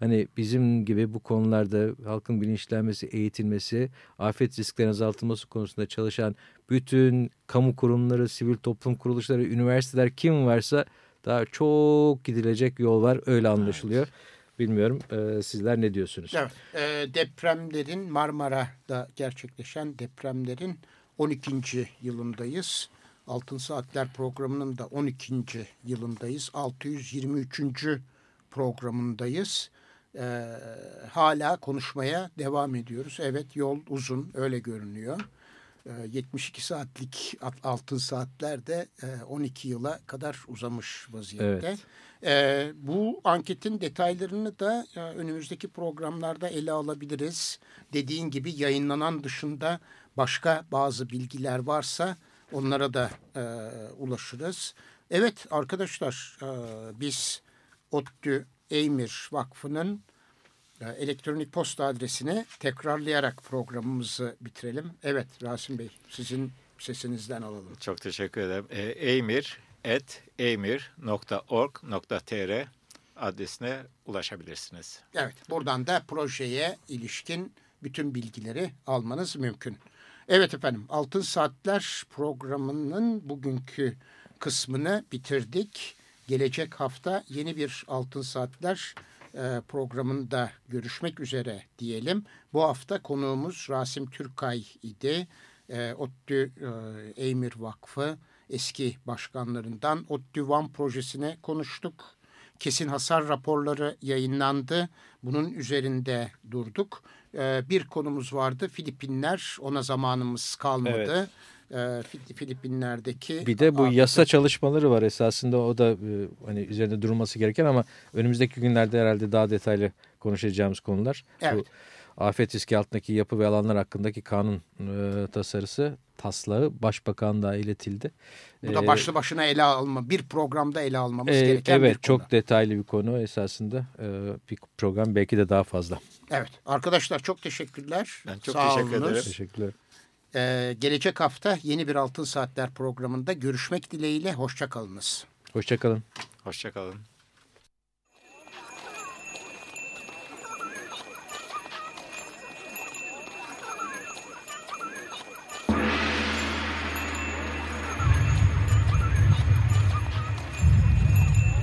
hani bizim gibi bu konularda halkın bilinçlenmesi, eğitilmesi, afet risklerinin azaltılması konusunda çalışan bütün kamu kurumları, sivil toplum kuruluşları, üniversiteler kim varsa daha çok gidilecek yol var öyle anlaşılıyor. Evet. Bilmiyorum e, sizler ne diyorsunuz? Evet, e, depremlerin Marmara'da gerçekleşen depremlerin 12. yılındayız. Altın Saatler programının da 12. yılındayız. 623. programındayız. Ee, hala konuşmaya devam ediyoruz. Evet yol uzun öyle görünüyor. Ee, 72 saatlik altın saatler de e, 12 yıla kadar uzamış vaziyette. Evet. Ee, bu anketin detaylarını da e, önümüzdeki programlarda ele alabiliriz. Dediğin gibi yayınlanan dışında başka bazı bilgiler varsa Onlara da e, ulaşırız. Evet arkadaşlar e, biz ODTÜ Eymir Vakfı'nın e, elektronik posta adresini tekrarlayarak programımızı bitirelim. Evet Rasim Bey sizin sesinizden alalım. Çok teşekkür ederim. E, eymir at eymir.org.tr adresine ulaşabilirsiniz. Evet buradan da projeye ilişkin bütün bilgileri almanız mümkün. Evet efendim Altın Saatler programının bugünkü kısmını bitirdik. Gelecek hafta yeni bir Altın Saatler e, programında görüşmek üzere diyelim. Bu hafta konuğumuz Rasim Türkay idi. E, ODTÜ e, Eymir Vakfı eski başkanlarından ODTÜ Van projesine konuştuk. kesin hasar raporları yayınlandı. Bunun üzerinde durduk. E, bir konumuz vardı Filipinler. Ona zamanımız kalmadı. Evet. E, Filipinler'deki... Bir de bu yasa çalışmaları var esasında o da e, hani üzerinde durulması gereken ama önümüzdeki günlerde herhalde daha detaylı konuşacağımız konular. Evet. Bu afet riski altındaki yapı ve alanlar hakkındaki kanun e, tasarısı taslağı başbakanlığa iletildi. Bu da başlı başına ele alma, bir programda ele almamız e, gereken evet, bir konu. Evet, çok detaylı bir konu esasında. E, bir program belki de daha fazla. Evet, arkadaşlar çok teşekkürler. Ben çok Sağ teşekkür ederim. Teşekkürler. Ee, gelecek hafta yeni bir Altın Saatler programında görüşmek dileğiyle. Hoşçakalınız. Hoşçakalın. Hoşçakalın.